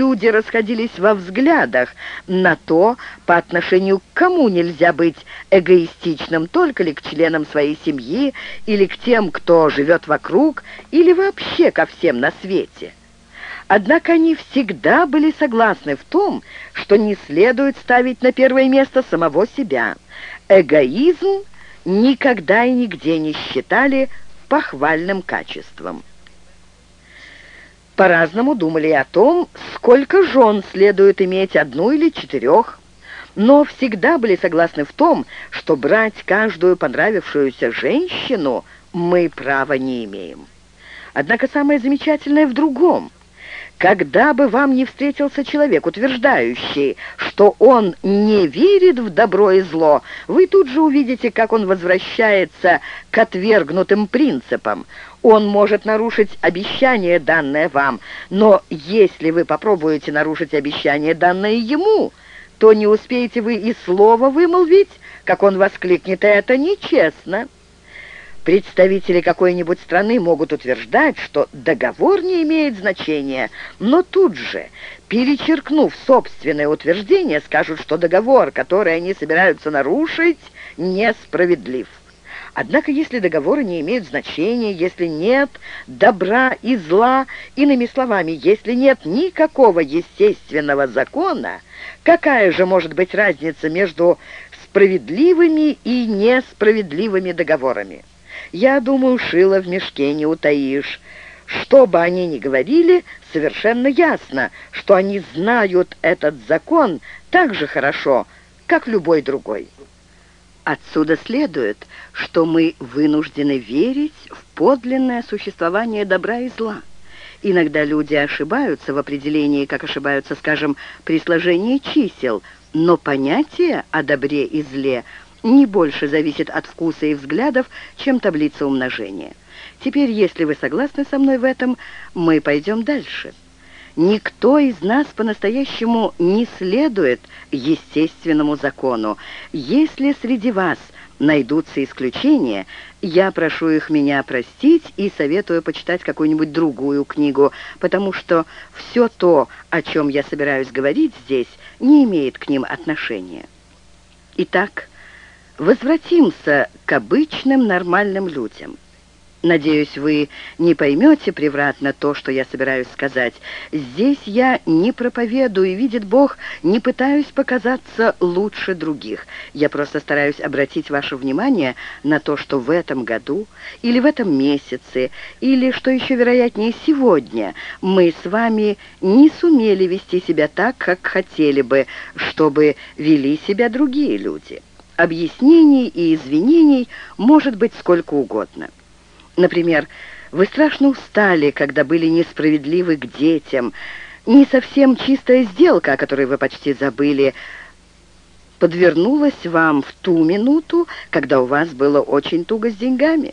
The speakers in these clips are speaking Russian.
люди расходились во взглядах на то, по отношению к кому нельзя быть эгоистичным, только ли к членам своей семьи, или к тем, кто живет вокруг, или вообще ко всем на свете. Однако они всегда были согласны в том, что не следует ставить на первое место самого себя. Эгоизм никогда и нигде не считали похвальным качеством. По-разному думали о том, сколько жен следует иметь, одну или четырех, но всегда были согласны в том, что брать каждую понравившуюся женщину мы права не имеем. Однако самое замечательное в другом – когда бы вам не встретился человек, утверждающий, что он не верит в добро и зло, вы тут же увидите, как он возвращается к отвергнутым принципам. Он может нарушить обещание, данное вам, но если вы попробуете нарушить обещание, данное ему, то не успеете вы и слова вымолвить, как он воскликнет «это нечестно». Представители какой-нибудь страны могут утверждать, что договор не имеет значения, но тут же, перечеркнув собственное утверждение, скажут, что договор, который они собираются нарушить, несправедлив. Однако, если договоры не имеют значения, если нет добра и зла, иными словами, если нет никакого естественного закона, какая же может быть разница между справедливыми и несправедливыми договорами? Я думаю, шило в мешке не утаишь. Что бы они ни говорили, совершенно ясно, что они знают этот закон так же хорошо, как любой другой. Отсюда следует, что мы вынуждены верить в подлинное существование добра и зла. Иногда люди ошибаются в определении, как ошибаются, скажем, при сложении чисел, но понятие о добре и зле – не больше зависит от вкуса и взглядов, чем таблица умножения. Теперь, если вы согласны со мной в этом, мы пойдем дальше. Никто из нас по-настоящему не следует естественному закону. Если среди вас найдутся исключения, я прошу их меня простить и советую почитать какую-нибудь другую книгу, потому что все то, о чем я собираюсь говорить здесь, не имеет к ним отношения. Итак, Возвратимся к обычным нормальным людям. Надеюсь, вы не поймете превратно то, что я собираюсь сказать. Здесь я не проповедую, и, видит Бог, не пытаюсь показаться лучше других. Я просто стараюсь обратить ваше внимание на то, что в этом году, или в этом месяце, или, что еще вероятнее, сегодня, мы с вами не сумели вести себя так, как хотели бы, чтобы вели себя другие люди» объяснений и извинений может быть сколько угодно. Например, вы страшно устали, когда были несправедливы к детям. Не совсем чистая сделка, о которой вы почти забыли, подвернулась вам в ту минуту, когда у вас было очень туго с деньгами.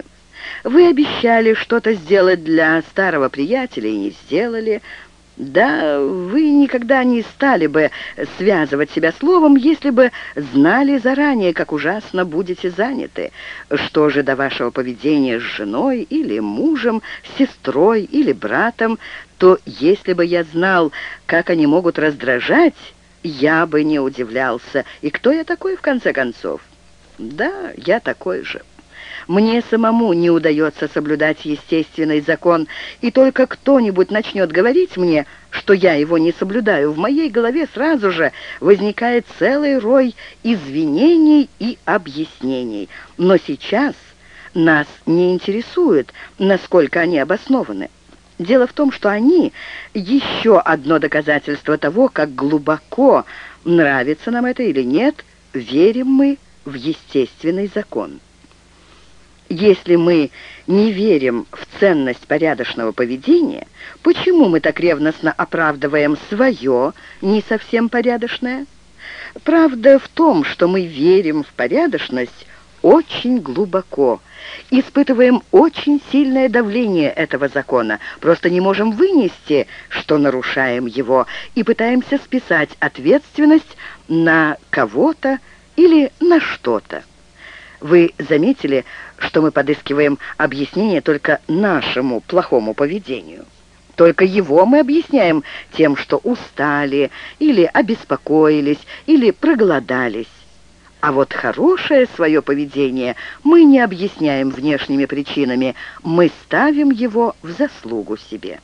Вы обещали что-то сделать для старого приятеля и не сделали – да, вы никогда не стали бы связывать себя словом, если бы знали заранее, как ужасно будете заняты. Что же до вашего поведения с женой или мужем, сестрой или братом, то если бы я знал, как они могут раздражать, я бы не удивлялся. И кто я такой, в конце концов? Да, я такой же. Мне самому не удается соблюдать естественный закон, и только кто-нибудь начнет говорить мне, что я его не соблюдаю, в моей голове сразу же возникает целый рой извинений и объяснений. Но сейчас нас не интересует, насколько они обоснованы. Дело в том, что они еще одно доказательство того, как глубоко, нравится нам это или нет, верим мы в естественный закон. Если мы не верим в ценность порядочного поведения, почему мы так ревностно оправдываем свое не совсем порядочное? Правда в том, что мы верим в порядочность очень глубоко, испытываем очень сильное давление этого закона, просто не можем вынести, что нарушаем его, и пытаемся списать ответственность на кого-то или на что-то. Вы заметили, что мы подыскиваем объяснение только нашему плохому поведению? Только его мы объясняем тем, что устали, или обеспокоились, или проголодались. А вот хорошее свое поведение мы не объясняем внешними причинами, мы ставим его в заслугу себе.